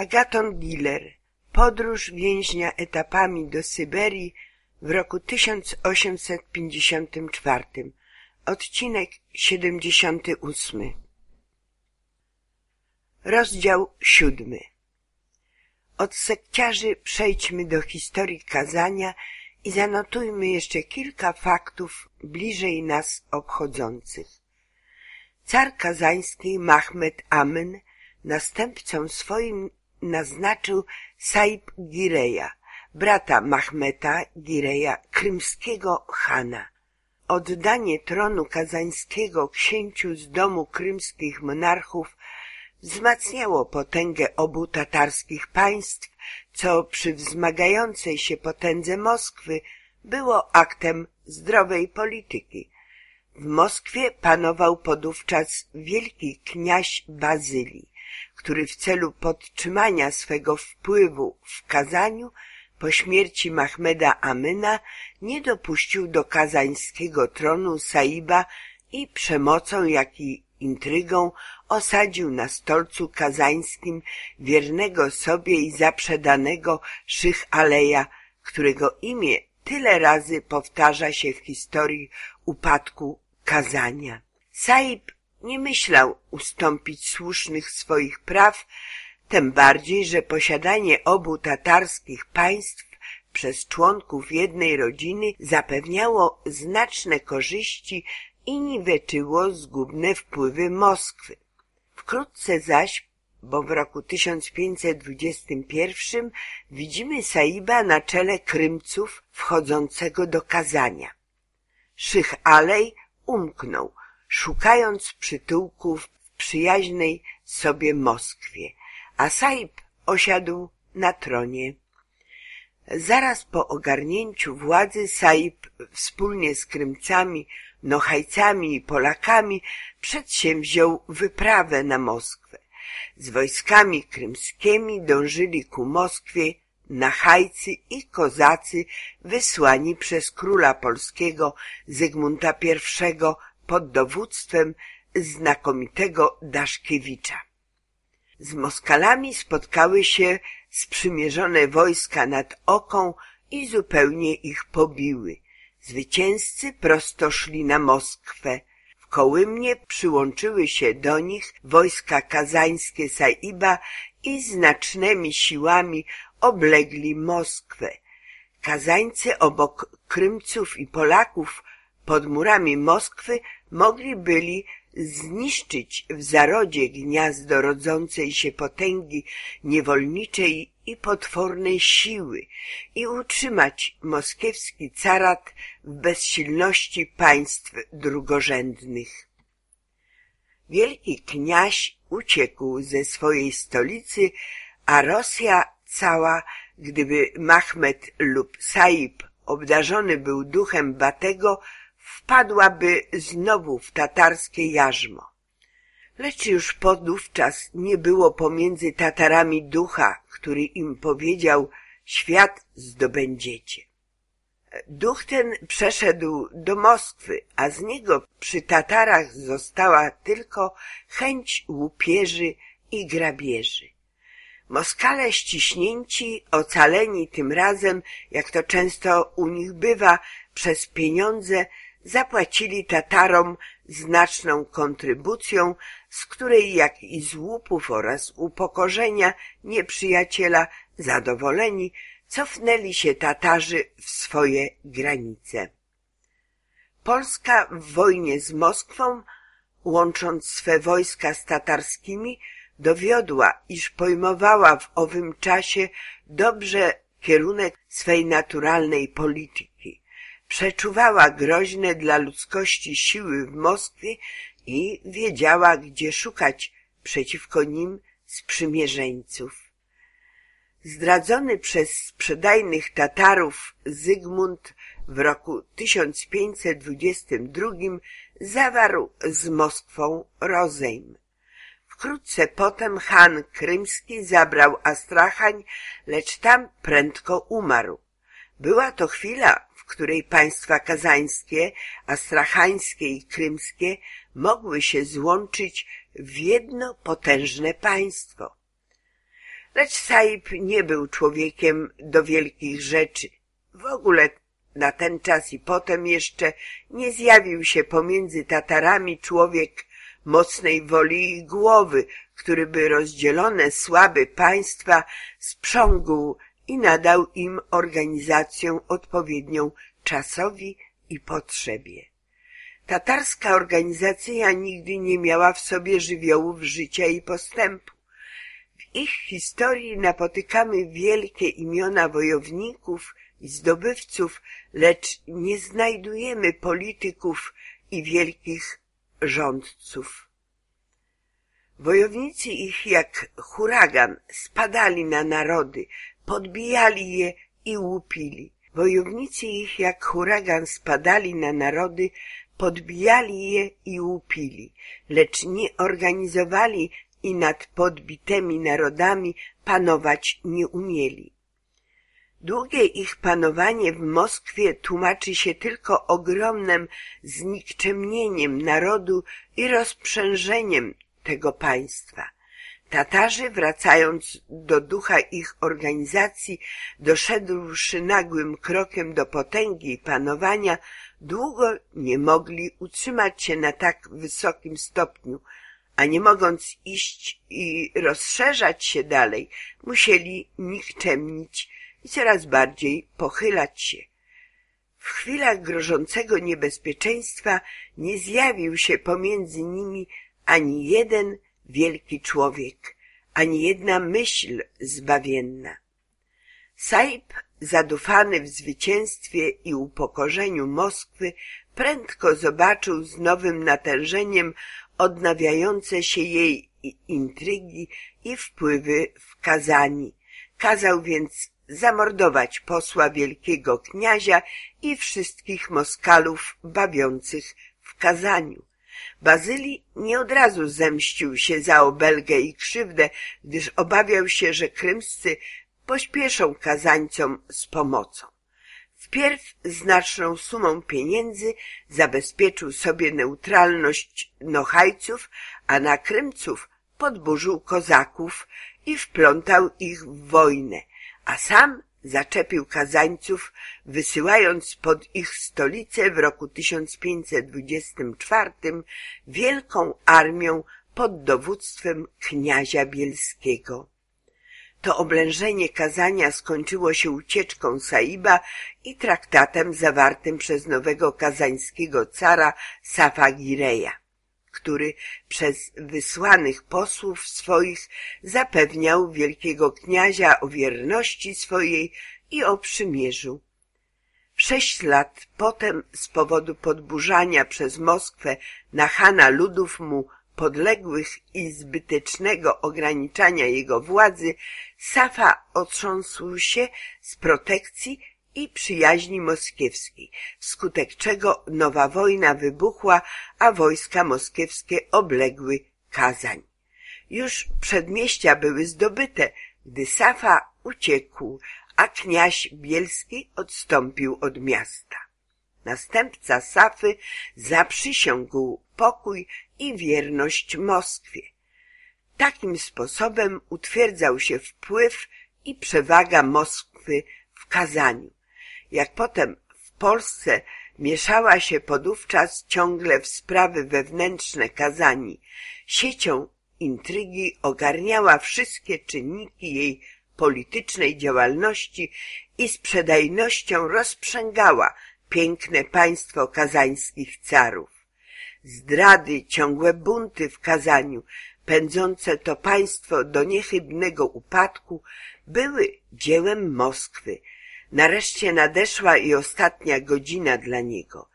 Agaton Giller Podróż więźnia etapami do Syberii w roku 1854 Odcinek 78 Rozdział siódmy. Od sekciarzy przejdźmy do historii kazania i zanotujmy jeszcze kilka faktów bliżej nas obchodzących. Car kazański Mahmed Amen następcą swoim naznaczył Saib Gireja, brata Mahmeta Gireja, krymskiego chana. Oddanie tronu kazańskiego księciu z domu krymskich monarchów wzmacniało potęgę obu tatarskich państw, co przy wzmagającej się potędze Moskwy było aktem zdrowej polityki. W Moskwie panował podówczas wielki kniaź Bazylii, który w celu podtrzymania swego wpływu w Kazaniu po śmierci Mahmeda Amyna nie dopuścił do kazańskiego tronu Saiba i przemocą, jak i intrygą osadził na stolcu kazańskim wiernego sobie i zaprzedanego Szych Aleja, którego imię tyle razy powtarza się w historii upadku Kazania. Saib nie myślał ustąpić słusznych swoich praw, tym bardziej, że posiadanie obu tatarskich państw przez członków jednej rodziny zapewniało znaczne korzyści i niweczyło zgubne wpływy Moskwy. Wkrótce zaś, bo w roku 1521 widzimy Saiba na czele Krymców wchodzącego do Kazania. Szych Alej umknął, szukając przytułków w przyjaźnej sobie Moskwie, a Saib osiadł na tronie. Zaraz po ogarnięciu władzy Saib wspólnie z Krymcami, Nochajcami i Polakami przedsięwziął wyprawę na Moskwę. Z wojskami krymskimi dążyli ku Moskwie Nachajcy i Kozacy wysłani przez króla polskiego Zygmunta I pod dowództwem znakomitego Daszkiewicza. Z Moskalami spotkały się sprzymierzone wojska nad Oką i zupełnie ich pobiły. Zwycięzcy prosto szli na Moskwę. W Kołymnie przyłączyły się do nich wojska kazańskie Saiba i znacznymi siłami oblegli Moskwę. Kazańcy obok Krymców i Polaków pod murami Moskwy mogli byli zniszczyć w zarodzie gniazdo rodzącej się potęgi niewolniczej i potwornej siły i utrzymać moskiewski carat w bezsilności państw drugorzędnych. Wielki kniaź uciekł ze swojej stolicy, a Rosja cała, gdyby Mahmed lub Saib obdarzony był duchem Batego, wpadłaby znowu w tatarskie jarzmo. Lecz już podówczas nie było pomiędzy Tatarami ducha, który im powiedział, świat zdobędziecie. Duch ten przeszedł do Moskwy, a z niego przy Tatarach została tylko chęć łupieży i grabieży. Moskale ściśnięci, ocaleni tym razem, jak to często u nich bywa, przez pieniądze, zapłacili Tatarom znaczną kontrybucją, z której jak i z łupów oraz upokorzenia nieprzyjaciela zadowoleni, cofnęli się Tatarzy w swoje granice. Polska w wojnie z Moskwą, łącząc swe wojska z tatarskimi, dowiodła, iż pojmowała w owym czasie dobrze kierunek swej naturalnej polityki. Przeczuwała groźne dla ludzkości siły w Moskwie i wiedziała, gdzie szukać przeciwko nim sprzymierzeńców. Zdradzony przez sprzedajnych Tatarów Zygmunt w roku 1522 zawarł z Moskwą rozejm. Wkrótce potem Han Krymski zabrał Astrachań, lecz tam prędko umarł. Była to chwila, której państwa kazańskie, astrachańskie i krymskie mogły się złączyć w jedno potężne państwo. Lecz Saib nie był człowiekiem do wielkich rzeczy. W ogóle na ten czas i potem jeszcze nie zjawił się pomiędzy Tatarami człowiek mocnej woli i głowy, który by rozdzielone słabe państwa sprzągł i nadał im organizację odpowiednią czasowi i potrzebie. Tatarska organizacja nigdy nie miała w sobie żywiołów życia i postępu. W ich historii napotykamy wielkie imiona wojowników i zdobywców, lecz nie znajdujemy polityków i wielkich rządców. Wojownicy ich jak huragan spadali na narody, podbijali je i łupili. Wojownicy ich jak huragan spadali na narody, podbijali je i łupili, lecz nie organizowali i nad podbitymi narodami panować nie umieli. Długie ich panowanie w Moskwie tłumaczy się tylko ogromnym znikczemnieniem narodu i rozprzężeniem tego państwa. Tatarzy, wracając do ducha ich organizacji, doszedłszy nagłym krokiem do potęgi i panowania, długo nie mogli utrzymać się na tak wysokim stopniu, a nie mogąc iść i rozszerzać się dalej, musieli nikczemnić i coraz bardziej pochylać się. W chwilach grożącego niebezpieczeństwa nie zjawił się pomiędzy nimi ani jeden wielki człowiek, ani jedna myśl zbawienna. Saib, zadufany w zwycięstwie i upokorzeniu Moskwy, prędko zobaczył z nowym natężeniem odnawiające się jej intrygi i wpływy w Kazani. Kazał więc zamordować posła wielkiego kniazia i wszystkich Moskalów bawiących w Kazaniu. Bazylii nie od razu zemścił się za obelgę i krzywdę, gdyż obawiał się, że krymscy pośpieszą kazańcom z pomocą. Wpierw znaczną sumą pieniędzy zabezpieczył sobie neutralność Nochajców, a na Krymców podburzył kozaków i wplątał ich w wojnę, a sam zaczepił kazańców, wysyłając pod ich stolicę w roku 1524 wielką armią pod dowództwem kniazia bielskiego. To oblężenie kazania skończyło się ucieczką Saiba i traktatem zawartym przez nowego kazańskiego cara Safagireja, który przez wysłanych posłów swoich zapewniał wielkiego kniazia o wierności swojej i o przymierzu. Sześć lat potem z powodu podburzania przez Moskwę na Hana ludów mu podległych i zbytecznego ograniczania jego władzy, Safa otrząsł się z protekcji i przyjaźni moskiewskiej, wskutek czego nowa wojna wybuchła, a wojska moskiewskie obległy Kazań. Już przedmieścia były zdobyte, gdy Safa uciekł, a kniaź bielski odstąpił od miasta. Następca Safy zaprzysiągł pokój i wierność Moskwie. Takim sposobem utwierdzał się wpływ i przewaga Moskwy w Kazaniu. Jak potem w Polsce mieszała się podówczas ciągle w sprawy wewnętrzne Kazani, siecią intrygi ogarniała wszystkie czynniki jej politycznej działalności i sprzedajnością rozprzęgała piękne państwo kazańskich carów. Zdrady, ciągłe bunty w kazaniu, pędzące to państwo do niechybnego upadku, były dziełem Moskwy. Nareszcie nadeszła i ostatnia godzina dla niego.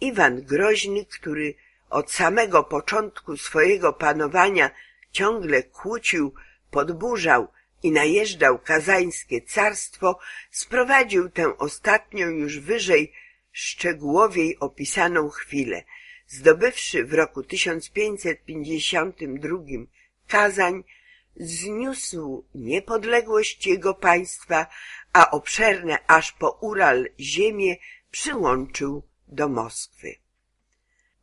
Iwan Groźny, który od samego początku swojego panowania ciągle kłócił, podburzał i najeżdżał kazańskie carstwo, sprowadził tę ostatnią już wyżej szczegółowiej opisaną chwilę, zdobywszy w roku 1552 Kazań, zniósł niepodległość jego państwa, a obszerne aż po Ural ziemię przyłączył do Moskwy.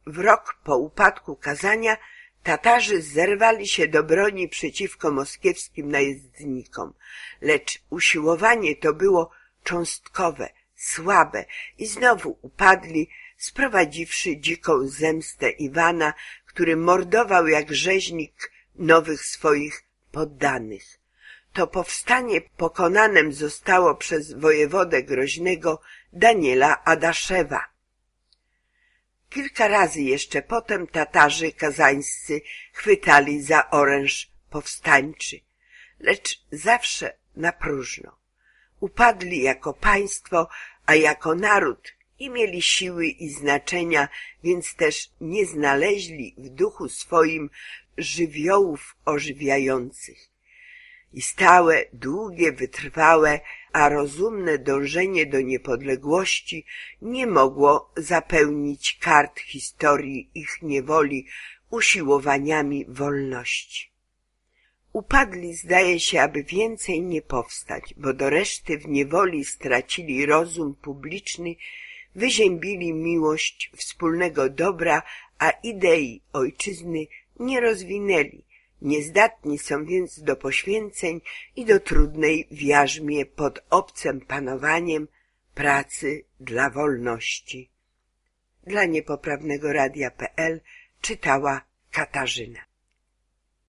W rok po upadku Kazania Tatarzy zerwali się do broni przeciwko moskiewskim najezdnikom, lecz usiłowanie to było cząstkowe, słabe i znowu upadli, sprowadziwszy dziką zemstę Iwana, który mordował jak rzeźnik nowych swoich poddanych. To powstanie pokonanem zostało przez wojewodę groźnego Daniela Adaszewa. Kilka razy jeszcze potem Tatarzy kazańscy chwytali za oręż powstańczy, lecz zawsze na próżno. Upadli jako państwo, a jako naród i mieli siły i znaczenia, więc też nie znaleźli w duchu swoim żywiołów ożywiających. I stałe, długie, wytrwałe, a rozumne dążenie do niepodległości nie mogło zapełnić kart historii ich niewoli usiłowaniami wolności. Upadli, zdaje się, aby więcej nie powstać, bo do reszty w niewoli stracili rozum publiczny, wyziębili miłość wspólnego dobra, a idei ojczyzny nie rozwinęli, Niezdatni są więc do poświęceń i do trudnej wiarzmie pod obcym panowaniem pracy dla wolności. Dla niepoprawnego radia.pl czytała Katarzyna.